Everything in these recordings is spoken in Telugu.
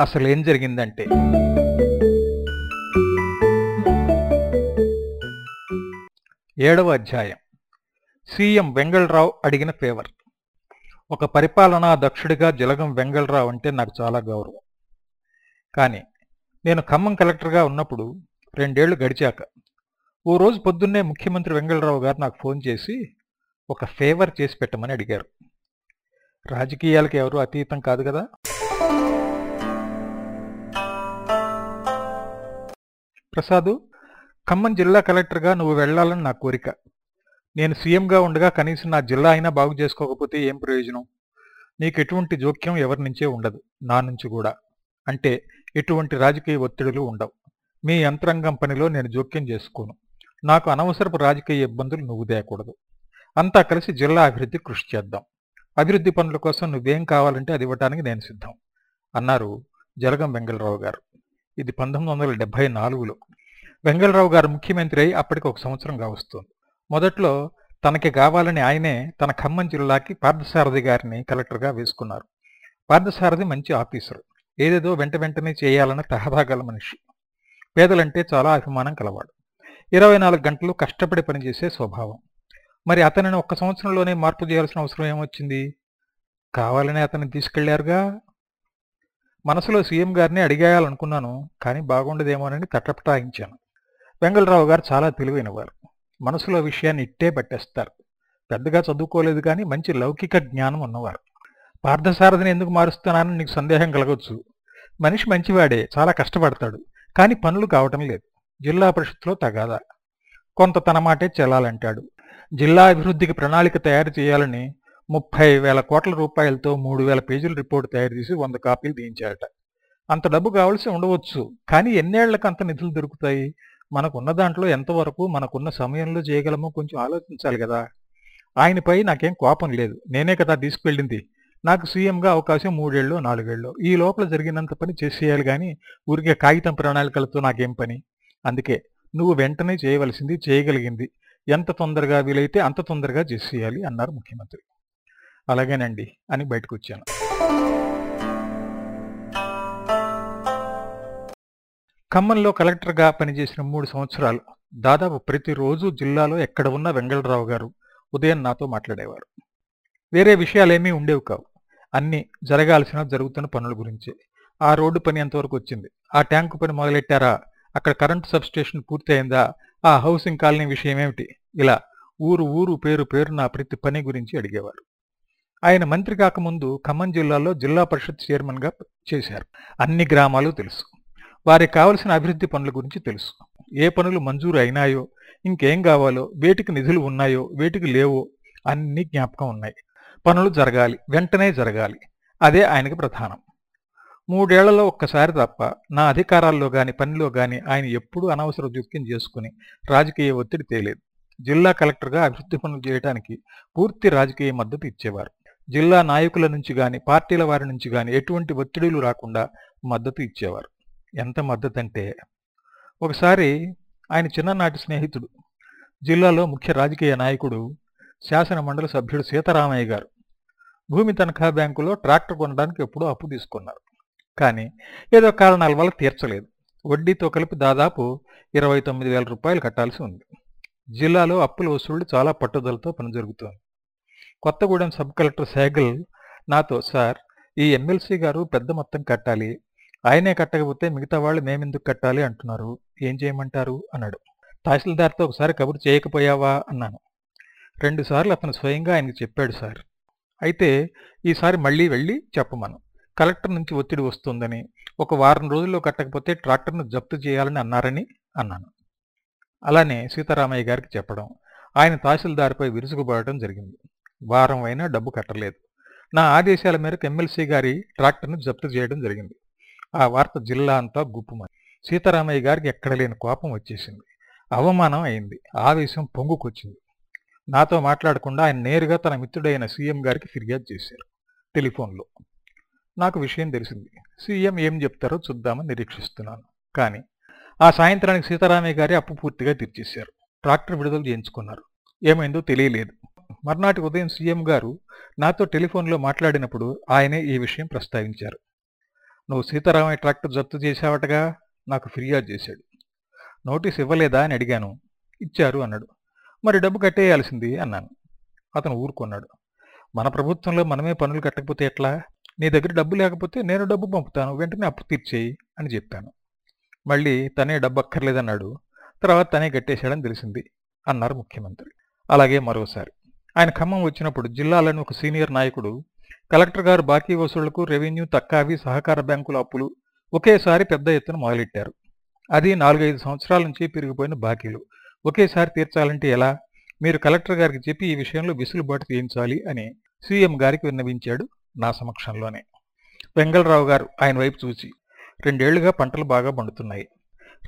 అసలు ఏం జరిగిందంటే ఏడవ అధ్యాయం. సీఎం వెంగళరావు అడిగిన ఫేవర్ ఒక పరిపాలనా దక్షుడిగా జలగం వెంగళరావు అంటే నాకు చాలా గౌరవం. కానీ నేను ఖమ్మం కలెక్టర్గా ఉన్నప్పుడు రెండేళ్ళు గడిచాక ఓ రోజు పొద్దున్నే ముఖ్యమంత్రి వెంగళరావు గారు నాకు ఫోన్ చేసి ఒక ఫేవర్ చేసి పెట్టమని అడిగారు. రాజకీయాలకు ఎవరు అతీతం కాదు కదా? ప్రసాదు ఖమ్మం జిల్లా కలెక్టర్గా నువ్వు వెళ్ళాలని నా కోరిక. నేను సీఎంగా ఉండగా కనీసం నా జిల్లా అయినా బాగు చేసుకోకపోతే ఏం ప్రయోజనం? నీకు ఎటువంటి జోక్యం ఎవరి నుంచే ఉండదు నా నుంచి కూడా. అంటే ఎటువంటి రాజకీయ ఒత్తిడులు ఉండవు. మీ యంత్రాంగం పనిలో నేను జోక్యం చేసుకోను. నాకు అనవసరపు రాజకీయ ఇబ్బందులు నువ్వు తేయకూడదు అంతా కలిసి జిల్లా అభివృద్ధి కృషి చేద్దాం. అభివృద్ధి పనుల కోసం నువ్వేం కావాలంటే అది ఇవ్వటానికి నేను సిద్ధం. అన్నారు జలగం వెంగళరావు గారు. ఇది పంతొమ్మిది వందల డెబ్బై నాలుగులో. వెంగళరావు గారు ముఖ్యమంత్రి అయి అప్పటికి ఒక సంవత్సరం కావస్తుంది మొదట్లో తనకి కావాలని ఆయనే తన ఖమ్మం జిల్లాకి పార్థసారథి గారిని కలెక్టర్గా వేసుకున్నారు. పార్థసారథి మంచి ఆఫీసరు. ఏదేదో వెంట వెంటనే చేయాలన్న తహదాగల మనిషి. పేదలంటే చాలా అభిమానం కలవాడు. ఇరవై నాలుగు గంటలు కష్టపడి పనిచేసే స్వభావం. మరి అతనిని ఒక్క సంవత్సరంలోనే మార్పు చేయాల్సిన అవసరం ఏమొచ్చింది? కావాలని అతన్ని తీసుకెళ్ళారుగా? మనసులో సీఎం గారిని అడిగేయాలనుకున్నాను కానీ బాగుండదేమోనని తటపటాయించాను. వెంగళరావు గారు చాలా తెలివైనవారు మనసులో విషయాన్ని ఇట్టే పట్టేస్తారు. పెద్దగా చదువుకోలేదు కానీ మంచి లౌకిక జ్ఞానం ఉన్నవారు. పార్థసారథిని ఎందుకు మారుస్తున్నానని నీకు సందేహం కలగవచ్చు మనిషి మంచివాడే చాలా కష్టపడతాడు కానీ పనులు కావటం లేదు. జిల్లా పరిషత్లో తగాదా. కొంత తన మాటే చెల్లాలంటాడు. జిల్లా అభివృద్ధికి ప్రణాళిక తయారు చేయాలని ముప్పై వేల కోట్ల రూపాయలతో మూడు వేల పేజీల రిపోర్ట్ తయారు చేసి వంద కాపీలు తీయించాడట అంత డబ్బు కావాల్సి ఉండవచ్చు కానీ ఎన్నేళ్ళకు అంత నిధులు దొరుకుతాయి? మనకున్న దాంట్లో ఎంతవరకు మనకున్న సమయంలో చేయగలమో కొంచెం ఆలోచించాలి కదా. ఆయనపై నాకేం కోపం లేదు. నేనే కదా తీసుకువెళ్ళింది నాకు సీఎంగా అవకాశం మూడేళ్ళు నాలుగేళ్ళు. ఈ లోపల జరిగినంత పని చేసేయాలి కానీ ఊరికే కాగితం ప్రణాళికలతో నాకేం పని? అందుకే నువ్వు వెంటనే చేయవలసింది చేయగలిగింది. ఎంత తొందరగా వీలైతే అంత తొందరగా చేసేయాలి అన్నారు ముఖ్యమంత్రి. అలాగేనండి అని బయటకు వచ్చాను ఖమ్మంలో కలెక్టర్గా పనిచేసిన మూడు సంవత్సరాలు దాదాపు ప్రతిరోజు జిల్లాలో ఎక్కడ ఉన్న వెంగళరావు గారు ఉదయం నాతో మాట్లాడేవారు. వేరే విషయాలేమీ ఉండేవి కావు. అన్నీ జరగాల్సిన జరుగుతున్న పనుల గురించే. ఆ రోడ్డు పని ఎంతవరకు వచ్చింది? ఆ ట్యాంకు పని మొదలెట్టారా? అక్కడ కరెంటు సబ్స్టేషన్ పూర్తయిందా? ఆ హౌసింగ్ కాలనీ విషయం ఏమిటి ఇలా ఊరు ఊరు పేరు పేరు నా ప్రతి పని గురించి అడిగేవారు. ఆయన మంత్రి కాకముందు ఖమ్మం జిల్లాలో జిల్లా పరిషత్ చైర్మన్గా చేశారు. అన్ని గ్రామాలు తెలుసు. వారికి కావలసిన అభివృద్ధి పనుల గురించి తెలుసు. ఏ పనులు మంజూరు అయినాయో ఇంకేం కావాలో వేటికి నిధులు ఉన్నాయో వేటికి లేవో అన్ని జ్ఞాపకం ఉన్నాయి. పనులు జరగాలి వెంటనే జరగాలి. అదే ఆయనకి ప్రధానం. మూడేళ్ళలో ఒక్కసారి తప్ప నా అధికారాల్లో గాని పనిలో గాని ఆయన ఎప్పుడూ అనవసర జోక్యం చేసుకుని రాజకీయ ఒత్తిడి తేలేదు. జిల్లా కలెక్టర్గా అభివృద్ధి పనులు చేయడానికి పూర్తి రాజకీయ మద్దతు ఇచ్చేవారు. జిల్లా నాయకుల నుంచి గాని పార్టీల వారి నుంచి గాని ఎటువంటి ఒత్తిడిలు రాకుండా మద్దతు ఇచ్చేవారు. ఎంత మద్దతు అంటే ఒకసారి ఆయన చిన్ననాటి స్నేహితుడు జిల్లాలో ముఖ్య రాజకీయ నాయకుడు శాసన మండలి సభ్యుడు సీతారామయ్య గారు. భూమి తనఖా బ్యాంకులో ట్రాక్టర్ కొనడానికి ఎప్పుడూ అప్పు తీసుకున్నారు. కానీ ఏదో కారణాల వల్ల తీర్చలేదు. వడ్డీతో కలిపి దాదాపు ఇరవై తొమ్మిది వేల రూపాయలు కట్టాల్సి ఉంది. జిల్లాలో అప్పుల వసూళ్ళు చాలా పట్టుదలతో పని జరుగుతోంది కొత్తగూడెం సబ్ కలెక్టర్ సేగల్ నాతో సార్ ఈ ఎమ్మెల్సీ గారు పెద్ద మొత్తం కట్టాలి. ఆయనే కట్టకపోతే మిగతా వాళ్ళు మేమెందుకు కట్టాలి? అంటున్నారు. ఏం చేయమంటారు? అన్నాడు. తహసీల్దార్తో ఒకసారి కబురు చేయకపోయావా? అన్నాను. రెండుసార్లు అతను స్వయంగా ఆయనకు చెప్పాడు సార్. అయితే ఈసారి మళ్ళీ వెళ్ళి చెప్పమను. కలెక్టర్ నుంచి ఒత్తిడి వస్తుందని ఒక వారం రోజుల్లో కట్టకపోతే ట్రాక్టర్ను జప్తు చేయాలని అన్నారని అన్నాను. అలానే సీతారామయ్య గారికి చెప్పడం ఆయన తహసీల్దార్పై విరుసుకుపోవడం జరిగింది. వారం అయినా డబ్బు కట్టలేదు. నా ఆదేశాల మేరకు ఎమ్మెల్సీ గారి ట్రాక్టర్ను జప్తు చేయడం జరిగింది. ఆ వార్త జిల్లా అంతా గుప్పుమని. సీతారామయ్య గారికి ఎక్కడ లేని కోపం వచ్చేసింది. అవమానం అయింది. ఆవేశం పొంగుకొచ్చింది. నాతో మాట్లాడకుండా ఆయన నేరుగా తన మిత్రుడైన సీఎం గారికి ఫిర్యాదు చేశారు. టెలిఫోన్లో. నాకు విషయం తెలిసింది. సీఎం ఏం చెప్తారో చూద్దామని నిరీక్షిస్తున్నాను. కానీ ఆ సాయంత్రానికి సీతారామయ్య గారి అప్పు పూర్తిగా తీర్చేశారు. ట్రాక్టర్ విడుదల చేయించుకున్నారు. ఏమైందో తెలియలేదు. మర్నాటి ఉదయం సీఎం గారు నాతో టెలిఫోన్లో మాట్లాడినప్పుడు ఆయనే ఈ విషయం ప్రస్తావించారు. నువ్వు సీతారామయ్య ట్రాక్టర్ జప్తు చేశావటగా? నాకు ఫిర్యాదు చేశాడు. నోటీస్ ఇవ్వలేదా? అని అడిగాను. ఇచ్చారు అన్నాడు. మరి డబ్బు కట్టేయాల్సింది అన్నాను. అతను ఊరుకున్నాడు. మన ప్రభుత్వంలో మనమే పనులు కట్టకపోతే ఎట్లా? నీ దగ్గర డబ్బు లేకపోతే నేను డబ్బు పంపుతాను. వెంటనే అప్పు తీర్చేయి అని చెప్పాను. మళ్ళీ తనే డబ్బు అక్కర్లేదన్నాడు. తర్వాత తనే కట్టేశాడని తెలిసింది అన్నారు ముఖ్యమంత్రి. అలాగే మరోసారి. ఆయన ఖమ్మం వచ్చినప్పుడు జిల్లాలోని ఒక సీనియర్ నాయకుడు కలెక్టర్ గారు బాకీ వసూళ్ళకు రెవెన్యూ తక్కావి సహకార బ్యాంకుల అప్పులు ఒకేసారి పెద్ద ఎత్తున మొదలెట్టారు. అది నాలుగైదు సంవత్సరాల నుంచి పెరిగిపోయిన బాకీలు. ఒకేసారి తీర్చాలంటే ఎలా? మీరు కలెక్టర్ గారికి చెప్పి ఈ విషయంలో విసులుబాటు తీయించాలి అని సీఎం గారికి విన్నవించాడు నా సమక్షంలోనే. వెంగళరావు గారు ఆయన వైపు చూసి రెండేళ్ళుగా పంటలు బాగా పండుతున్నాయి.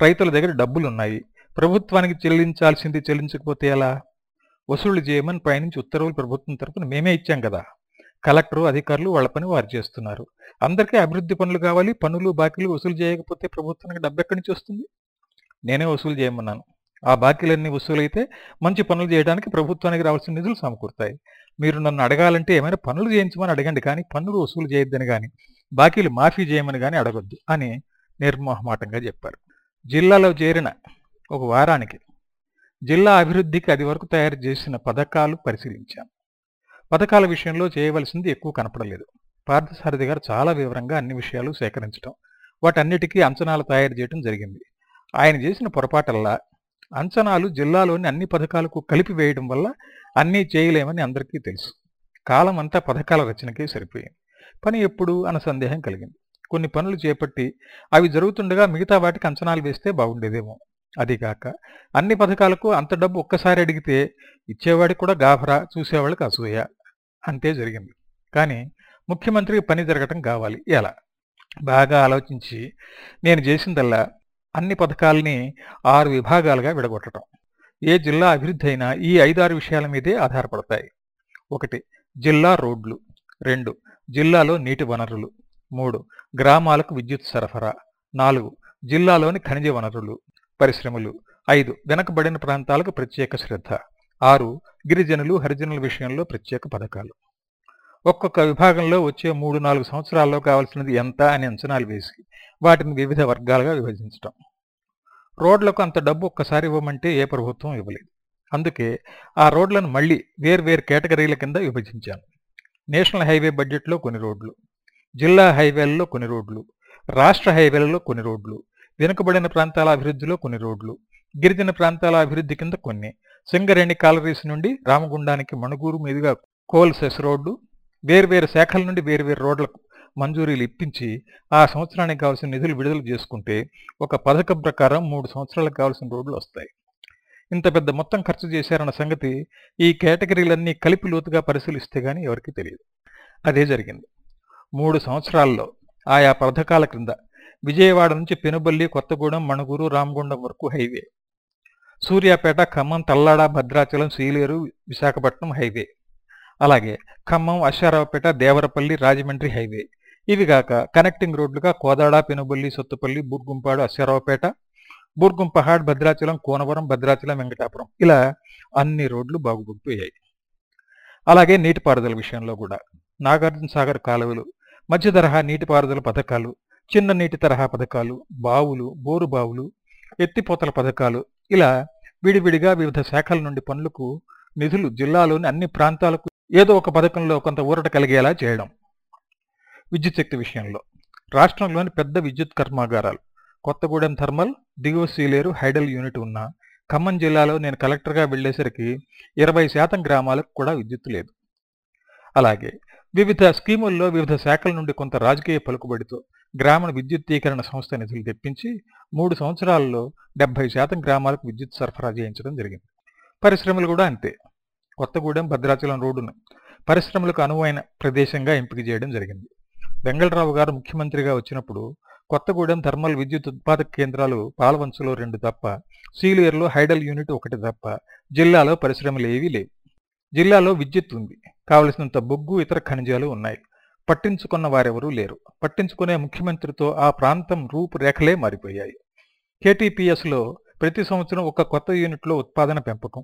రైతుల దగ్గర డబ్బులున్నాయి. ప్రభుత్వానికి చెల్లించాల్సింది చెల్లించకపోతే ఎలా? వసూళ్ళు చేయమని పైనుంచి ఉత్తర్వులు ప్రభుత్వం తరపున మేమే ఇచ్చాం కదా. కలెక్టరు అధికారులు వాళ్ళ పని వారు చేస్తున్నారు. అందరికీ అభివృద్ధి పనులు కావాలి పనులు బాకీలు వసూలు చేయకపోతే ప్రభుత్వానికి డబ్బు ఎక్కడి నుంచి వస్తుంది? నేనే వసూలు చేయమన్నాను. ఆ బాకీలన్నీ వసూలైతే మంచి పనులు చేయడానికి ప్రభుత్వానికి రావాల్సిన నిధులు సమకూరుతాయి. మీరు నన్ను అడగాలంటే ఏమైనా పనులు చేయించమని అడగండి కానీ పన్నులు వసూలు చేయొద్దని కానీ బాకీలు మాఫీ చేయమని కానీ అడగొద్దు అని నిర్మోహమాటంగా చెప్పారు. జిల్లాలో చేరిన ఒక వారానికి జిల్లా అభివృద్ధికి అది వరకు తయారు చేసిన పథకాలు పరిశీలించాం. పథకాల విషయంలో చేయవలసింది ఎక్కువ కనపడలేదు. పార్థసారథి గారు చాలా వివరంగా అన్ని విషయాలు సేకరించడం వాటన్నిటికీ అంచనాలు తయారు చేయడం జరిగింది. ఆయన చేసిన పొరపాటల్లా అంచనాలు జిల్లాలోని అన్ని పథకాలకు కలిపి వేయడం వల్ల అన్నీ చేయలేమని అందరికీ తెలుసు. కాలం అంతా పథకాల రచనకే సరిపోయింది. పని ఎప్పుడు అన్న సందేహం కలిగింది. కొన్ని పనులు చేపట్టి అవి జరుగుతుండగా మిగతా వాటికి అంచనాలు వేస్తే బాగుండేదేమో. అదిగాక అన్ని పథకాలకు అంత డబ్బు ఒక్కసారి అడిగితే ఇచ్చేవాడికి కూడా గాభరా చూసేవాళ్ళకి అసూయ. అంతే జరిగింది. కానీ ముఖ్యమంత్రికి పని జరగటం కావాలి. ఎలా? బాగా ఆలోచించి నేను చేసిందల్లా అన్ని పథకాలని ఆరు విభాగాలుగా విడగొట్టడం ఏ జిల్లా అభివృద్ధి అయినా ఈ ఐదారు విషయాల మీదే ఆధారపడతాయి. ఒకటి జిల్లా రోడ్లు. రెండు జిల్లాలో నీటి వనరులు. మూడు గ్రామాలకు విద్యుత్ సరఫరా. నాలుగు జిల్లాలోని ఖనిజ వనరులు. పరిశ్రమలు. ఐదు వెనకబడిన ప్రాంతాలకు ప్రత్యేక శ్రద్ధ. ఆరు గిరిజనులు హరిజనుల విషయంలో ప్రత్యేక పథకాలు. ఒక్కొక్క విభాగంలో వచ్చే మూడు నాలుగు సంవత్సరాల్లో కావాల్సినది ఎంత అని అంచనాలు వేసి వాటిని వివిధ వర్గాలుగా విభజించటం. రోడ్లకు అంత డబ్బు ఒక్కసారి ఇవ్వమంటే ఏ ప్రభుత్వం ఇవ్వలేదు. అందుకే ఆ రోడ్లను మళ్ళీ వేర్వేరు కేటగిరీల కింద విభజించాను. నేషనల్ హైవే బడ్జెట్లో కొన్ని రోడ్లు జిల్లా హైవేలలో కొన్ని రోడ్లు రాష్ట్ర హైవేలలో కొన్ని రోడ్లు వెనుకబడిన ప్రాంతాల అభివృద్ధిలో కొన్ని రోడ్లు గిరిజన ప్రాంతాల అభివృద్ధి కింద కొన్ని. సింగరేణి కాలరీస్ నుండి రామగుండానికి మణుగూరు మీదుగా కోల్ సెస్ రోడ్లు వేర్వేరు శాఖల నుండి వేర్వేరు రోడ్లకు మంజూరీలు ఇప్పించి ఆ సంవత్సరానికి కావాల్సిన నిధులు విడుదల చేసుకుంటే ఒక పథకం ప్రకారం మూడు సంవత్సరాలకు కావాల్సిన రోడ్లు వస్తాయి. ఇంత పెద్ద మొత్తం ఖర్చు చేశారన్న సంగతి ఈ కేటగిరీలన్నీ కలిపి లోతుగా పరిశీలిస్తే గానీ ఎవరికీ తెలియదు. అదే జరిగింది. మూడు సంవత్సరాల్లో ఆయా పథకాల క్రింద విజయవాడ నుంచి పెనుబల్లి కొత్తగూడెం మణుగూరు రామగుండం వరకు హైవే. సూర్యాపేట ఖమ్మం తల్లాడ భద్రాచలం సీలేరు విశాఖపట్నం హైవే. అలాగే ఖమ్మం అశ్వారావుపేట దేవరపల్లి రాజమండ్రి హైవే. ఇవిగాక కనెక్టింగ్ రోడ్లుగా కోదాడ పెనుబల్లి సొత్తుపల్లి బూర్గుంపాడు అశ్వారావుపేట బూర్గుంపహాడ్ భద్రాచలం కోనవరం భద్రాచలం వెంకటాపురం. ఇలా అన్ని రోడ్లు బాగుపడిపోయాయి అలాగే నీటిపారుదల విషయంలో కూడా. నాగార్జున సాగర్ కాలువలు మధ్య తరహా నీటిపారుదల పథకాలు చిన్న నీటి తరహా పథకాలు బావులు బోరు బావులు ఎత్తిపోతల పథకాలు ఇలా విడివిడిగా వివిధ శాఖల నుండి పనులకు నిధులు జిల్లాలోని అన్ని ప్రాంతాలకు ఏదో ఒక పథకంలో కొంత ఊరట కలిగేలా చేయడం. విద్యుత్ శక్తి విషయంలో. రాష్ట్రంలోని పెద్ద విద్యుత్ కర్మాగారాలు. కొత్తగూడెం థర్మల్ దిగువ సీలేరు హైడల్ యూనిట్ ఉన్న ఖమ్మం జిల్లాలో నేను కలెక్టర్గా వెళ్ళేసరికి ఇరవై శాతం గ్రామాలకు కూడా విద్యుత్ లేదు. అలాగే వివిధ స్కీముల్లో వివిధ శాఖల నుండి కొంత రాజకీయ పలుకుబడితో గ్రామ విద్యుత్తీకరణ సంస్థ నిధులు తెప్పించి మూడు సంవత్సరాల్లో డెబ్బై శాతం గ్రామాలకు విద్యుత్ సరఫరా చేయించడం జరిగింది. పరిశ్రమలు కూడా అంతే. కొత్తగూడెం భద్రాచలం రోడ్డును పరిశ్రమలకు అనువైన ప్రదేశంగా ఎంపిక చేయడం జరిగింది. వెంగళరావు గారు ముఖ్యమంత్రిగా వచ్చినప్పుడు కొత్తగూడెం థర్మల్ విద్యుత్ ఉత్పాదక కేంద్రాలు పాలవంచలో రెండు తప్ప సీలియర్లో హైడల్ యూనిట్ ఒకటి తప్ప జిల్లాలో పరిశ్రమలు ఏవీ లేవు. జిల్లాలో విద్యుత్ ఉంది. కావలసినంత బొగ్గు ఇతర ఖనిజాలు ఉన్నాయి. పట్టించుకున్న వారెవరూ లేరు. పట్టించుకునే ముఖ్యమంత్రితో ఆ ప్రాంతం రూపురేఖలే మారిపోయాయి. కేటీపీఎస్లో ప్రతి సంవత్సరం ఒక కొత్త యూనిట్లో ఉత్పాదన పెంపకం.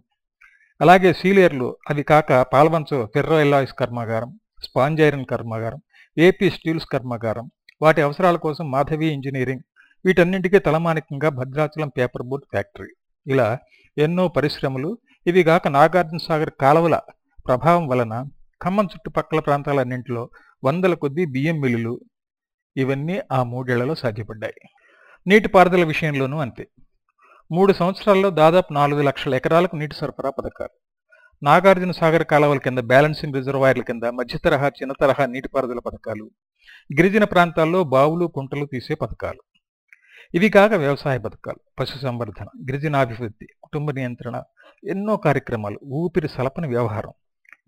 అలాగే సీలియర్లు అవి కాక పాల్వంచో ఫెర్రోఎల్లాయిస్ కర్మాగారం స్పాంజైరన్ కర్మాగారం ఏపీ స్టీల్స్ కర్మాగారం వాటి అవసరాల కోసం మాధవి ఇంజనీరింగ్ వీటన్నింటికీ తలమానికంగా భద్రాచలం పేపర్ బోర్డ్ ఫ్యాక్టరీ. ఇలా ఎన్నో పరిశ్రమలు ఇవి గాక నాగార్జున సాగర్ కాలువల ప్రభావం వలన ఖమ్మం చుట్టుపక్కల ప్రాంతాలన్నింటిలో వందల కొద్దీ బియ్యం మిల్లులు ఇవన్నీ ఆ మూడేళ్ళలో సాధ్యపడ్డాయి. నీటిపారుదల విషయంలోనూ అంతే. మూడు సంవత్సరాల్లో దాదాపు నాలుగు లక్షల ఎకరాలకు నీటి సరఫరా పథకాలు. నాగార్జున సాగర్ కాలువల కింద బ్యాలెన్సింగ్ రిజర్వాయర్ల కింద మధ్య తరహా చిన్న తరహా నీటిపారుదల పథకాలు గిరిజన ప్రాంతాల్లో బావులు కుంటలు తీసే పథకాలు. ఇవి కాక వ్యవసాయ పథకాలు పశు సంవర్ధన గిరిజనాభివృద్ధి కుటుంబ నియంత్రణ ఎన్నో కార్యక్రమాలు ఊపిరి సలపని వ్యవహారం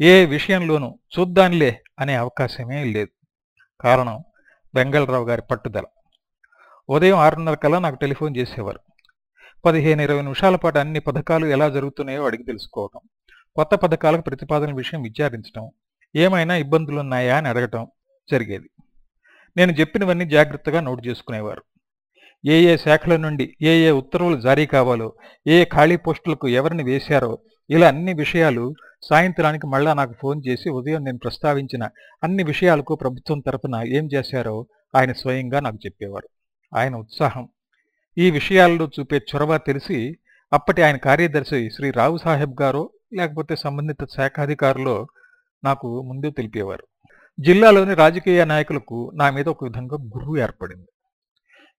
ఏ విషయంలోనూ చూద్దాంలే అనే అవకాశమే లేదు. కారణం బెంగళరావు గారి పట్టుదల. ఉదయం ఆరున్నర కల్లా నాకు టెలిఫోన్ చేసేవారు. పదిహేను ఇరవై నిమిషాల పాటు అన్ని పథకాలు ఎలా జరుగుతున్నాయో అడిగి తెలుసుకోవటం కొత్త పథకాలకు ప్రతిపాదన విషయం విచారించడం ఏమైనా ఇబ్బందులున్నాయా అని అడగటం జరిగేది. నేను చెప్పినవన్నీ జాగ్రత్తగా నోటు చేసుకునేవారు. ఏ ఏ శాఖల నుండి ఏ ఏ ఉత్తర్వులు జారీ కావాలో ఏ ఖాళీ పోస్టులకు ఎవరిని వేశారో ఇలా అన్ని విషయాలు సాయంత్రానికి మళ్ళా నాకు ఫోన్ చేసి ఉదయం నేను ప్రస్తావించిన అన్ని విషయాలకు ప్రభుత్వం తరపున ఏం చేశారో ఆయన స్వయంగా నాకు చెప్పేవారు. ఆయన ఉత్సాహం. ఈ విషయాల్లో చూపే చొరవ తెలిసి అప్పటి ఆయన కార్యదర్శి శ్రీ రావు సాహెబ్ గారో లేకపోతే సంబంధిత శాఖాధికారులో నాకు ముందు తెలిపేవారు. జిల్లాలోని రాజకీయ నాయకులకు నా మీద ఒక విధంగా గురువు ఏర్పడింది.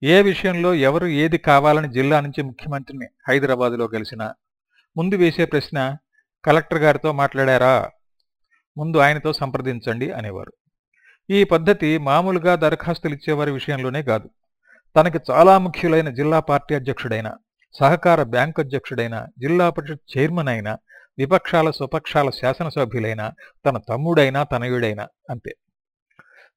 ఏ విషయంలో ఎవరు ఏది కావాలని జిల్లా నుంచి ముఖ్యమంత్రిని హైదరాబాదులో కలిసినా ముందు వేసే ప్రశ్న కలెక్టర్ గారితో మాట్లాడారా? ముందు ఆయనతో సంప్రదించండి అనేవారు. ఈ పద్ధతి మామూలుగా దరఖాస్తులు ఇచ్చేవారి విషయంలోనే కాదు. తనకి చాలా ముఖ్యులైన జిల్లా పార్టీ అధ్యక్షుడైన సహకార బ్యాంకు అధ్యక్షుడైన జిల్లా పరిషత్ చైర్మన్ అయిన విపక్షాల స్వపక్షాల శాసనసభ్యులైన తన తమ్ముడైనా తనయుడైనా అంతే.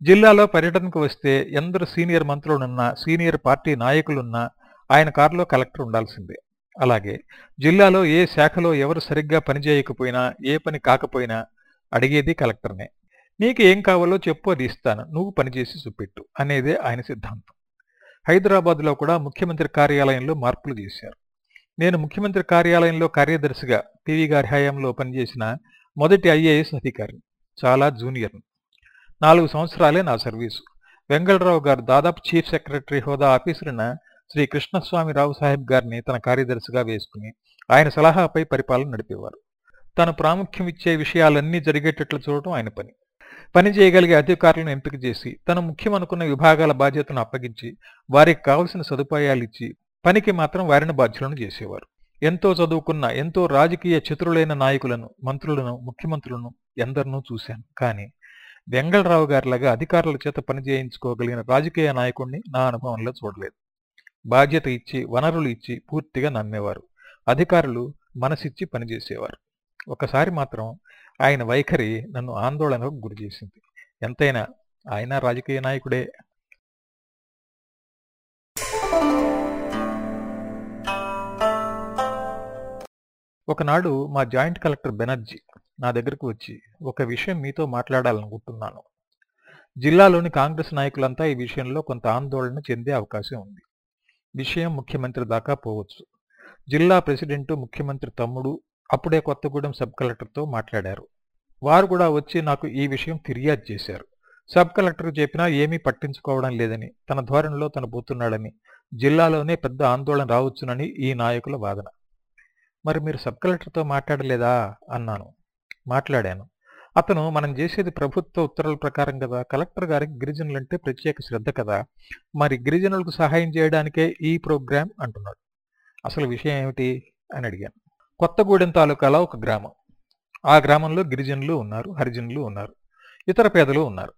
జిల్లాలో పర్యటనకు వస్తే ఎందరు సీనియర్ మంత్రులున్నా సీనియర్ పార్టీ నాయకులున్నా ఆయన కారులో కలెక్టర్ ఉండాల్సిందే. అలాగే జిల్లాలో ఏ శాఖలో ఎవరు సరిగ్గా పనిచేయకపోయినా ఏ పని కాకపోయినా అడిగేది కలెక్టర్నే. నీకు ఏం కావాలో చెప్పు అది ఇస్తాను. నువ్వు పనిచేసి చూపెట్టు అనేదే ఆయన సిద్ధాంతం. హైదరాబాద్లో కూడా ముఖ్యమంత్రి కార్యాలయంలో మార్పులు చేశారు. నేను ముఖ్యమంత్రి కార్యాలయంలో కార్యదర్శిగా పివి గారి హయాంలో పనిచేసిన మొదటి ఐఏఎస్ అధికారి. చాలా జూనియర్ నాలుగు సంవత్సరాలే నా సర్వీసు. వెంగళరావు గారు దాదాపు చీఫ్ సెక్రటరీ హోదా ఆఫీసులున్న శ్రీ కృష్ణస్వామి రావు సాహెబ్ గారిని తన కార్యదర్శిగా వేసుకుని ఆయన సలహాపై పరిపాలన నడిపేవారు. తను ప్రాముఖ్యం ఇచ్చే విషయాలన్నీ జరిగేటట్లు చూడటం ఆయన పని. పని చేయగలిగే అధికారులను ఎంపిక చేసి తను ముఖ్యమనుకున్న విభాగాల బాధ్యతను అప్పగించి వారికి కావలసిన సదుపాయాలు ఇచ్చి పనికి మాత్రం వారిని బాధ్యులను చేసేవారు. ఎంతో చదువుకున్న ఎంతో రాజకీయ చతురులైన నాయకులను మంత్రులను ముఖ్యమంత్రులను ఎందరినో చూశాను. కానీ వెంగళరావు గారిలాగా అధికారుల చేత పని చేయించుకోగలిగిన రాజకీయ నాయకుడిని నా అనుభవంలో చూడలేదు. బాధ్యత ఇచ్చి వనరులు ఇచ్చి పూర్తిగా నమ్మేవారు. అధికారులు మనసిచ్చి పనిచేసేవారు. ఒకసారి మాత్రం ఆయన వైఖరి నన్ను ఆందోళనకు గురి చేసింది. ఎంతైనా ఆయన రాజకీయ నాయకుడే. ఒకనాడు మా జాయింట్ కలెక్టర్ బెనర్జీ నా దగ్గరకు వచ్చి ఒక విషయం మీతో మాట్లాడాలనుకుంటున్నాను. జిల్లాలోని కాంగ్రెస్ నాయకులంతా ఈ విషయంలో కొంత ఆందోళన చెందే అవకాశం ఉంది. విషయం ముఖ్యమంత్రి దాకా పోవచ్చు. జిల్లా ప్రెసిడెంట్ ముఖ్యమంత్రి తమ్ముడు అప్పుడే కొత్తగూడెం సబ్ కలెక్టర్తో మాట్లాడారు. వారు కూడా వచ్చి నాకు ఈ విషయం ఫిర్యాదు చేశారు. సబ్ కలెక్టర్ చెప్పినా ఏమీ పట్టించుకోవడం లేదని తన ధోరణిలో తను పోతున్నాడని జిల్లాలోనే పెద్ద ఆందోళన రావచ్చునని ఈ నాయకుల వాదన. మరి మీరు సబ్ కలెక్టర్తో మాట్లాడలేదా? అన్నాను. మాట్లాడాను. అతను మనం చేసేది ప్రభుత్వ ఉత్తర్వుల ప్రకారం కదా కలెక్టర్ గారికి గిరిజనులంటే ప్రత్యేక శ్రద్ధ కదా. మరి గిరిజనులకు సహాయం చేయడానికే ఈ ప్రోగ్రాం అంటున్నాడు. అసలు విషయం ఏమిటి అని అడిగాను. కొత్తగూడెం తాలూకాలో ఒక గ్రామం. ఆ గ్రామంలో గిరిజనులు ఉన్నారు హరిజనులు ఉన్నారు ఇతర పేదలు ఉన్నారు.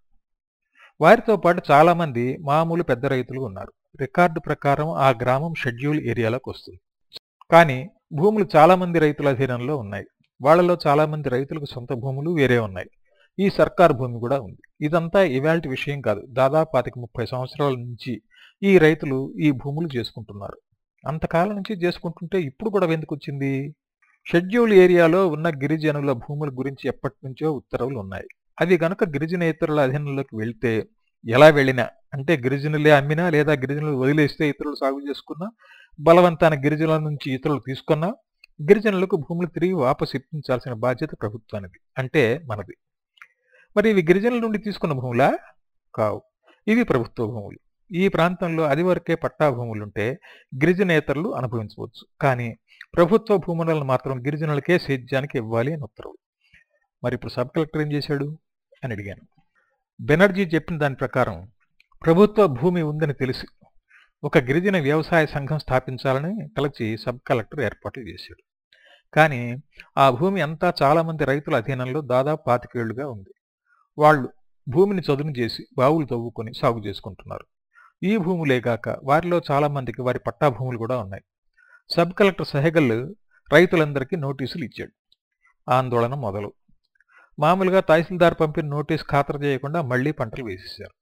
వారితో పాటు చాలామంది మామూలు పెద్ద రైతులు ఉన్నారు. రికార్డు ప్రకారం ఆ గ్రామం షెడ్యూల్ ఏరియాలోకి వస్తుంది. కానీ భూములు చాలామంది రైతుల అధీనంలో ఉన్నాయి. వాళ్ళలో చాలామంది రైతులకు సొంత భూములు వేరే ఉన్నాయి. ఈ సర్కార్ భూమి కూడా ఉంది. ఇదంతా ఇవాల్టి విషయం కాదు. దాదాపు పాతిక ముప్పై సంవత్సరాల నుంచి ఈ రైతులు ఈ భూములు చేసుకుంటున్నారు. అంతకాలం నుంచి చేసుకుంటుంటే ఇప్పుడు కూడా ఎందుకు వచ్చింది? షెడ్యూల్ ఏరియాలో ఉన్న గిరిజనుల భూముల గురించి ఎప్పటి నుంచో ఉత్తర్వులు ఉన్నాయి. అది గనక గిరిజనేతరుల అధీనంలోకి వెళ్తే ఎలా వెళ్ళినా అంటే గిరిజనులే అమ్మినా లేదా గిరిజనులు వదిలేస్తే ఇతరులు సాగు చేసుకున్నా బలవంతాన గిరిజనుల నుంచి ఇతరులు తీసుకున్నా గిరిజనులకు భూములు తిరిగి వాపసు ఇప్పించాల్సిన బాధ్యత ప్రభుత్వానిది అంటే మనది. మరి ఇవి గిరిజనుల నుండి తీసుకున్న భూములా? కావు. ఇవి ప్రభుత్వ భూములు. ఈ ప్రాంతంలో అది వరకే పట్టా భూములుంటే గిరిజనేతరులు అనుభవించవచ్చు. కానీ ప్రభుత్వ భూములను మాత్రం గిరిజనులకే సేద్యానికి ఇవ్వాలి అని ఉత్తర్వులు మరి ఇప్పుడు సబ్ కలెక్టర్ ఏం చేశాడు? అని అడిగాను. బెనర్జీ చెప్పిన దాని ప్రకారం ప్రభుత్వ భూమి ఉందని తెలిసి ఒక గిరిజన వ్యవసాయ సంఘం స్థాపించాలని తలచి సబ్ కలెక్టర్ ఏర్పాట్లు చేశాడు. కానీ ఆ భూమి అంతా చాలామంది రైతుల అధీనంలో దాదాపు పాతికేళ్ళుగా ఉంది. వాళ్ళు భూమిని చదును చేసి బావులు తవ్వుకొని సాగు చేసుకుంటున్నారు. ఈ భూములే కాక వారిలో చాలామందికి వారి పట్టా భూములు కూడా ఉన్నాయి. సబ్ కలెక్టర్ సహగల్ రైతులందరికీ నోటీసులు ఇచ్చాడు. ఆందోళన మొదలు. మామూలుగా తహసీల్దార్ పంపిన నోటీస్ ఖాతరు చేయకుండా మళ్ళీ పంటలు వేసేశారు.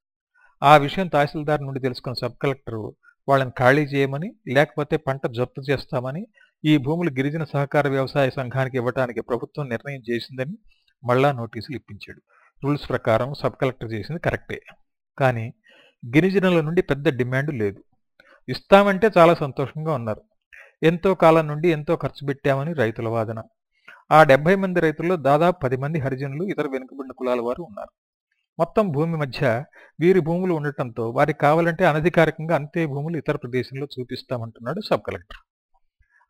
ఆ విషయం తహసీల్దార్ నుండి తెలుసుకున్న సబ్ కలెక్టర్ వాళ్ళని ఖాళీ చేయమని లేకపోతే పంట జప్తు చేస్తామని ఈ భూములు గిరిజన సహకార వ్యవసాయ సంఘానికి ఇవ్వడానికి ప్రభుత్వం నిర్ణయం చేసిందని మళ్ళా నోటీసులు ఇప్పించాడు. రూల్స్ ప్రకారం సబ్ కలెక్టర్ చేసింది కరెక్టే. కానీ గిరిజనుల నుండి పెద్ద డిమాండ్ లేదు. ఇస్తామంటే చాలా సంతోషంగా ఉన్నారు. ఎంతో కాలం నుండి ఎంతో ఖర్చు పెట్టామని రైతుల వాదన. ఆ డెబ్బై మంది రైతుల్లో దాదాపు పది మంది హరిజనులు ఇతర వెనుకబడిన కులాల వారు ఉన్నారు. మొత్తం భూమి మధ్య వీరి భూములు ఉండటంతో వారికి కావాలంటే అనధికారికంగా అంతే భూములు ఇతర ప్రదేశంలో చూపిస్తామంటున్నాడు సబ్ కలెక్టర్.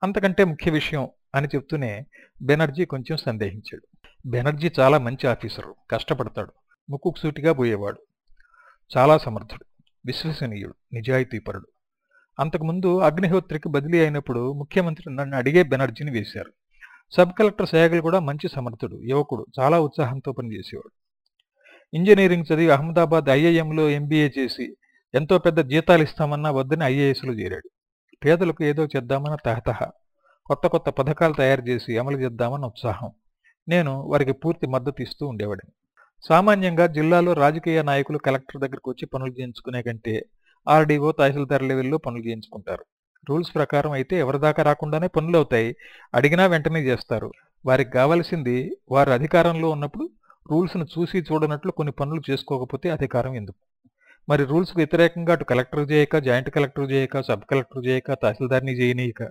అంతకంటే ముఖ్య విషయం అని చెప్తూనే బెనర్జీ కొంచెం సందేహించాడు. బెనర్జీ చాలా మంచి ఆఫీసరు కష్టపడతాడు ముక్కుకు సూటిగా పోయేవాడు చాలా సమర్థుడు విశ్వసనీయుడు నిజాయితీపరుడు. అంతకుముందు అగ్నిహోత్రికి బదిలీ అయినప్పుడు ముఖ్యమంత్రి నన్ను అడిగే బెనర్జీని వేశారు. సబ్ కలెక్టర్ సేగల్ కూడా మంచి సమర్థుడు యువకుడు చాలా ఉత్సాహంతో పనిచేసేవాడు. ఇంజనీరింగ్ చదివి అహ్మదాబాద్ ఐఐఎంలో ఎంబీఏ చేసి ఎంతో పెద్ద జీతాలు ఇస్తామన్నా వద్దని ఐఏఎస్లో చేరాడు. పేదలకు ఏదో చేద్దామన్న తహతహ. కొత్త కొత్త పథకాలు తయారు చేసి అమలు చేద్దామన్న ఉత్సాహం. నేను వారికి పూర్తి మద్దతు ఇస్తూ ఉండేవాడిని. సామాన్యంగా జిల్లాలో రాజకీయ నాయకులు కలెక్టర్ దగ్గరకు వచ్చి పనులు చేయించుకునే కంటే ఆర్డీఓ తహసీల్దార్ లెవెల్లో పనులు చేయించుకుంటారు. రూల్స్ ప్రకారం అయితే ఎవరిదాకా రాకుండానే పనులు అవుతాయి. అడిగినా వెంటనే చేస్తారు. వారికి కావలసింది వారు అధికారంలో ఉన్నప్పుడు రూల్స్ను చూసి చూడనట్లు కొన్ని పనులు చేసుకోకపోతే అధికారం ఎందుకు? మరి రూల్స్కు వ్యతిరేకంగా అటు కలెక్టర్ చేయక జాయింట్ కలెక్టర్ చేయక సబ్ కలెక్టర్ చేయక తహసీల్దార్ని చేయనీయక.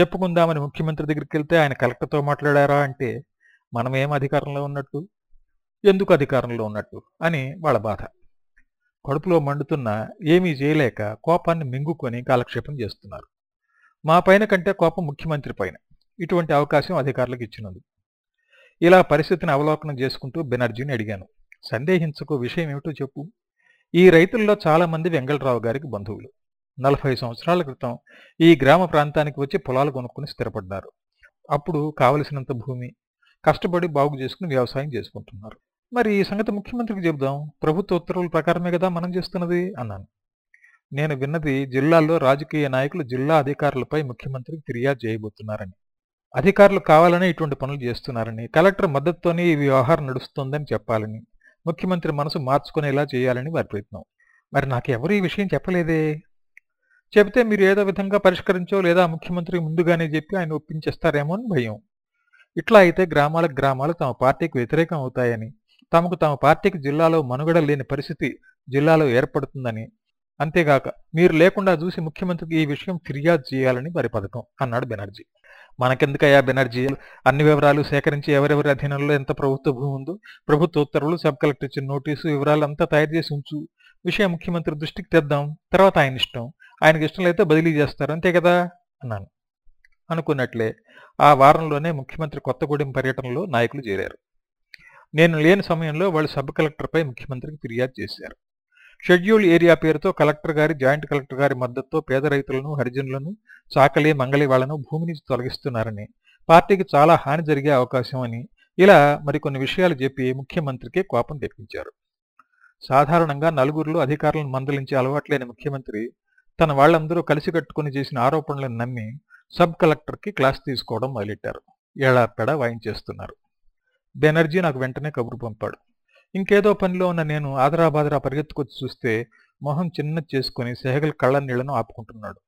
చెప్పుకుందామని ముఖ్యమంత్రి దగ్గరికి వెళ్తే ఆయన కలెక్టర్తో మాట్లాడారా అంటే మనమేం అధికారంలో ఉన్నట్టు? ఎందుకు అధికారంలో ఉన్నట్టు? అని వాళ్ళ బాధ. కడుపులో మండుతున్న ఏమీ చేయలేక కోపాన్ని మింగుకొని కాలక్షేపం చేస్తున్నారు. మా పైన కంటే కోపం ముఖ్యమంత్రి పైన. ఇటువంటి అవకాశం అధికారులకు ఇచ్చినది. ఇలా పరిస్థితిని అవలోకనం చేసుకుంటూ బెనర్జీని అడిగాను. సందేహించకు విషయం ఏమిటో చెప్పు. ఈ రైతుల్లో చాలామంది వెంగళరావు గారికి బంధువులు. నలభై సంవత్సరాల క్రితం ఈ గ్రామ ప్రాంతానికి వచ్చి పొలాలు కొనుక్కుని స్థిరపడ్డారు. అప్పుడు కావలసినంత భూమి కష్టపడి బాగు చేసుకుని వ్యవసాయం చేసుకుంటున్నారు. మరి ఈ సంగతి ముఖ్యమంత్రికి చెబుదాం. ప్రభుత్వ ఉత్తర్వుల ప్రకారమే కదా మనం చేస్తున్నది? అన్నాను. నేను విన్నది జిల్లాల్లో రాజకీయ నాయకులు జిల్లా అధికారులపై ముఖ్యమంత్రికి ఫిర్యాదు చేయబోతున్నారని. అధికారులు కావాలనే ఇటువంటి పనులు చేస్తున్నారని కలెక్టర్ మద్దతుతోనే ఈ వ్యవహారం నడుస్తోందని చెప్పాలని ముఖ్యమంత్రి మనసు మార్చుకునేలా చేయాలని వారి ప్రయత్నం. మరి నాకు ఎవరు ఈ విషయం చెప్పలేదే? చెబితే మీరు ఏదో విధంగా పరిష్కరించో లేదా ముఖ్యమంత్రి ముందుగానే చెప్పి ఆయన ఒప్పించేస్తారేమో అని భయం. ఇట్లా అయితే గ్రామాలకు గ్రామాలు తమ పార్టీకి వ్యతిరేకం అవుతాయని తమకు తమ పార్టీకి జిల్లాలో మనుగడ లేని పరిస్థితి జిల్లాలో ఏర్పడుతుందని అంతేగాక మీరు లేకుండా చూసి ముఖ్యమంత్రికి ఈ విషయం ఫిర్యాదు చేయాలని వారి పథకం అన్నాడు బెనర్జీ. మనకెందుకయ్యా బెనర్జీ? అన్ని వివరాలు సేకరించి ఎవరెవరి అధీనంలో ఎంత ప్రభుత్వ భూమి ఉందో ప్రభుత్వ ఉత్తర్వులు సబ్ కలెక్టర్ ఇచ్చిన నోటీసు వివరాలు అంతా తయారు చేసి ఉంచు. విషయం ముఖ్యమంత్రి దృష్టికి తెద్దాం. తర్వాత ఆయన ఇష్టం. ఆయనకి ఇష్టం లేకపోతే బదిలీ చేస్తారు. అంతే కదా? అన్నాను. అనుకున్నట్లే ఆ వారంలోనే ముఖ్యమంత్రి కొత్తగూడెం పర్యటనలో నాయకులు చేరారు. నేను లేని సమయంలో వాళ్ళు సబ్ కలెక్టర్పై ముఖ్యమంత్రికి ఫిర్యాదు చేశారు. షెడ్యూల్ ఏరియా పేరుతో కలెక్టర్ గారి జాయింట్ కలెక్టర్ గారి మద్దతుతో పేద రైతులను హరిజనులను చాకలి మంగళి వాళ్ళను భూమి నుంచి తొలగిస్తున్నారని. పార్టీకి చాలా హాని జరిగే అవకాశం అని ఇలా మరికొన్ని విషయాలు చెప్పి ముఖ్యమంత్రికి కోపం తెప్పించారు. సాధారణంగా నలుగురిలో అధికారులను మందలించే అలవాట్లేని ముఖ్యమంత్రి తన వాళ్ళందరూ కలిసికట్టుకుని చేసిన ఆరోపణలను నమ్మి సబ్ కలెక్టర్కి క్లాస్ తీసుకోవడం మొదలెట్టారు. ఏడాపెడ వాయించేస్తున్నారు. బెనర్జీ నాకు వెంటనే కబురు పంపాడు. ఇంకేదో పనిలో ఉన్న నేను ఆదరాబాదరా పరిగెత్తుకొచ్చి చూస్తే మొహం చిన్న చేసుకుని సెహగల్ కళ్ళ నీళ్ళను ఆపుకుంటున్నాడు.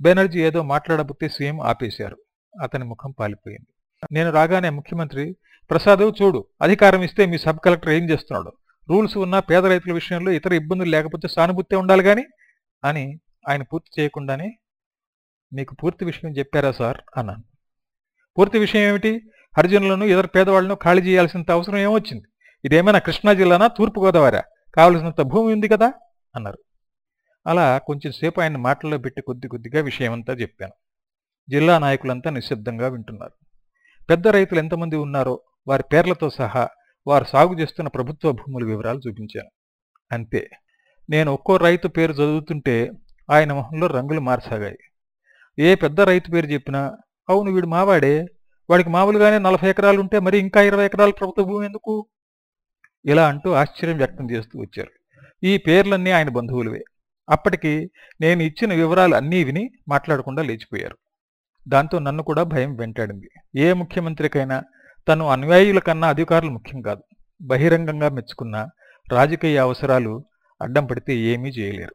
బెనర్జీ ఏదో మాట్లాడబోతే సీఎం ఆపేశారు. అతని ముఖం పాలిపోయింది. నేను రాగానే ముఖ్యమంత్రి ప్రసాద్ చూడు అధికారం ఇస్తే మీ సబ్ కలెక్టర్ ఏం చేస్తున్నాడు? రూల్స్ ఉన్న పేద రైతుల విషయంలో ఇతర ఇబ్బందులు లేకపోతే సానుభూతి ఉండాలి కానీ అని ఆయన పూర్తి చేయకుండానే మీకు పూర్తి విషయం చెప్పారా సార్? అన్నాను. పూర్తి విషయం ఏమిటి? హరిజనులను ఇతర పేదవాళ్ళను ఖాళీ చేయాల్సినంత అవసరం ఏమొచ్చింది? ఇదేమైనా కృష్ణా జిల్లానా? తూర్పుగోదావరి. కావలసినంత భూమి ఉంది కదా? అన్నారు. అలా కొంచెం సేపు ఆయన మాటల్లో పెట్టి కొద్ది కొద్దిగా విషయమంతా చెప్పాను. జిల్లా నాయకులంతా నిశ్శబ్దంగా వింటున్నారు. పెద్ద రైతులు ఎంతమంది ఉన్నారో వారి పేర్లతో సహా వారు సాగు చేస్తున్న ప్రభుత్వ భూముల వివరాలు చూపించాను. అంతే. నేను ఒక్కో రైతు పేరు చదువుతుంటే ఆయన మొహంలో రంగులు మారసాగాయి ఏ పెద్ద రైతు పేరు చెప్పినా అవును వీడు మావాడే. వాడికి మామూలుగానే నలభై ఎకరాలు ఉంటే మరి ఇంకా ఇరవై ఎకరాల ప్రభుత్వ భూమి ఎందుకు? ఇలా అంటూ ఆశ్చర్యం వ్యక్తం చేస్తూ వచ్చారు. ఈ పేర్లన్నీ ఆయన బంధువులవే. అప్పటికి నేను ఇచ్చిన వివరాలు అన్నీ విని మాట్లాడకుండా లేచిపోయారు. దాంతో నన్ను కూడా భయం వెంటాడింది. ఏ ముఖ్యమంత్రికైనా తను అనుయాయుల కన్నా అధికారులు ముఖ్యం కాదు. బహిరంగంగా మెచ్చుకున్న రాజకీయ అవసరాలు అడ్డం పడితే ఏమీ చేయలేరు.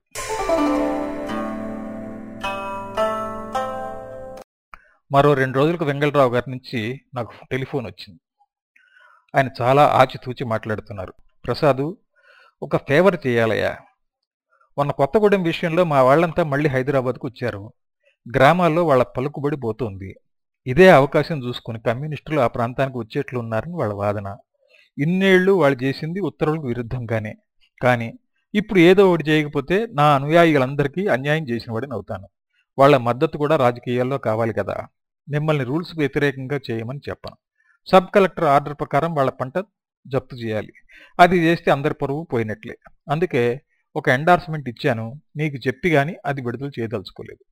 మరో రెండు రోజులకు వెంగళరావు గారి నుంచి నాకు టెలిఫోన్ వచ్చింది. ఆయన చాలా ఆచితూచి మాట్లాడుతున్నారు. ప్రసాదు ఒక ఫేవర్ చేయాలయ్యా. మొన్న కొత్తగూడెం విషయంలో మా వాళ్ళంతా మళ్ళీ హైదరాబాద్కు వచ్చారు. గ్రామాల్లో వాళ్ళ పలుకుబడి పోతుంది. ఇదే అవకాశం చూసుకుని కమ్యూనిస్టులు ఆ ప్రాంతానికి వచ్చేట్లు ఉన్నారని వాళ్ళ వాదన. ఇన్నేళ్ళు వాళ్ళు చేసింది ఉత్తర్వులకు విరుద్ధంగానే. కానీ ఇప్పుడు ఏదో ఒకటి చేయకపోతే నా అనుయాయులందరికీ అన్యాయం చేసిన వాడిని అవుతాను. వాళ్ళ మద్దతు కూడా రాజకీయాల్లో కావాలి కదా. మిమ్మల్ని రూల్స్కు వ్యతిరేకంగా చేయమని చెప్పను. సబ్ కలెక్టర్ ఆర్డర్ ప్రకారం వాళ్ళ పంట జప్తు చేయాలి. అది చేస్తే అందరి పొరుగు పోయినట్లే. అందుకే ఒక ఎండార్స్మెంట్ ఇచ్చాను. నీకు చెప్పి కానీ అది విడుదల చేయదలుచుకోలేదు.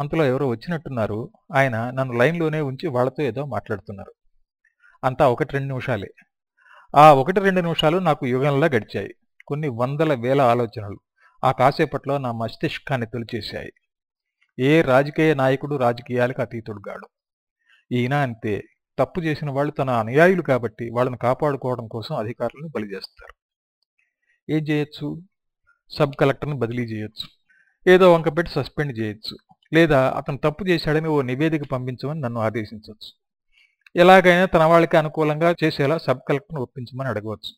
అంతలో ఎవరో వచ్చినట్టున్నారు. ఆయన నన్ను లైన్లోనే ఉంచి వాళ్ళతో ఏదో మాట్లాడుతున్నారు. అంతా ఒకటి రెండు నిమిషాలే. ఆ ఒకటి రెండు నిమిషాలు నాకు యుగంలా గడిచాయి. కొన్ని వందల వేల ఆలోచనలు ఆ కాసేపట్లో నా మస్తిష్కాన్ని తొలిచేశాయి. ఏ రాజకీయ నాయకుడు రాజకీయాలకు అతీతుడుగాడు ఈయన అంతే. తప్పు చేసిన వాళ్ళు తన అనుయాయులు కాబట్టి వాళ్ళని కాపాడుకోవడం కోసం అధికారులను బలి చేస్తారు. ఏం చేయొచ్చు? సబ్ కలెక్టర్ని బదిలీ చేయొచ్చు. ఏదో వంక పెట్టి సస్పెండ్ చేయొచ్చు. లేదా అతను తప్పు చేశాడని ఓ నివేదిక పంపించమని నన్ను ఆదేశించవచ్చు ఎలాగైనా తన వాళ్ళకి అనుకూలంగా చేసేలా సబ్ కలెక్టర్ని ఒప్పించమని అడగవచ్చు.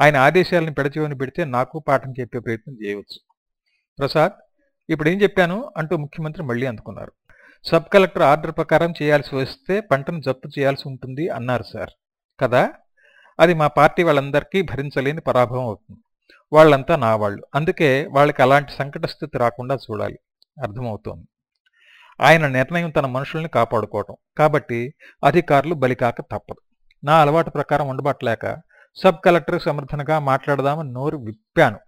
ఆయన ఆదేశాలను పెడచేవని పెడితే నాకు పాఠం చెప్పే ప్రయత్నం చేయవచ్చు. ప్రసాద్ ఇప్పుడు ఏం చెప్పాను? అంటూ ముఖ్యమంత్రి మళ్ళీ అందుకున్నారు. సబ్ కలెక్టర్ ఆర్డర్ ప్రకారం చేయాల్సి వస్తే పంటను జప్తు చేయాల్సి ఉంటుంది అన్నారు సార్. కదా? అది మా పార్టీ వాళ్ళందరికీ భరించలేని పరాభవం అవుతుంది. వాళ్ళంతా నా వాళ్ళు. అందుకే వాళ్ళకి అలాంటి సంకట స్థితి రాకుండా చూడాలి. అర్థమవుతోంది. ఆయన నిర్ణయం తన మనుషుల్ని కాపాడుకోవటం. కాబట్టి అధికారులు బలికాక తప్పదు. నా అలవాటు ప్రకారం ఉండబట్టలేక సబ్ కలెక్టర్ సమర్థనగా మాట్లాడదామని నోరు విప్పాను.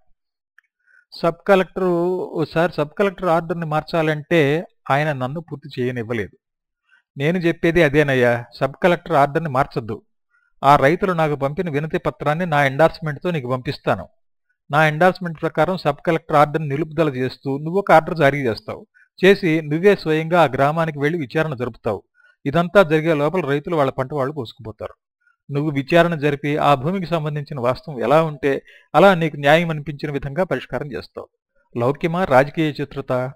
Sub collector sir sub collector ఆర్డర్ని మార్చాలంటే ఆయన నన్ను పూర్తి చేయనివ్వలేదు. నేను చెప్పేది అదేనయ్యా సబ్ కలెక్టర్ ఆర్డర్ని మార్చొద్దు. ఆ రైతులు నాకు పంపిన వినతి పత్రాన్ని నా ఎండార్స్మెంట్తో నీకు పంపిస్తాను. నా ఎండార్స్మెంట్ ప్రకారం సబ్ కలెక్టర్ ఆర్డర్ని నిలుపుదల చేస్తూ నువ్వు ఒక ఆర్డర్ జారీ చేస్తావు. చేసి నువ్వే స్వయంగా ఆ గ్రామానికి వెళ్ళి విచారణ జరుపుతావు. ఇదంతా జరిగే లోపల రైతులు వాళ్ళ పంట వాళ్ళు కోసుకుపోతారు. నువ్వు విచారణ జరిపి ఆ భూమికి సంబంధించిన వాస్తవం ఎలా ఉంటే అలా నీకు న్యాయం అనిపించిన విధంగా పరిష్కారం చేస్తావు. లౌక్యమా రాజకీయ చిత్రత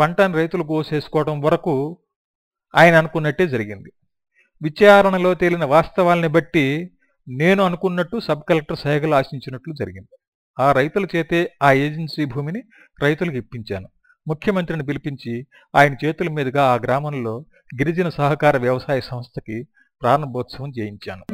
పంటను రైతులు కోసేసుకోవడం వరకు ఆయన అనుకున్నట్టే జరిగింది. విచారణలో తేలిన వాస్తవాల్ని బట్టి నేను అనుకున్నట్టు సబ్ కలెక్టర్ సహాయకులు ఆశించినట్లు జరిగింది. ఆ రైతుల చేతే ఆ ఏజెన్సీ భూమిని రైతులకు ఇప్పించాను. ముఖ్యమంత్రిని పిలిపించి ఆయన చేతుల మీదుగా ఆ గ్రామంలో గిరిజన సహకార వ్యవసాయ సంస్థకి ప్రారంభోత్సవం చేయించాను.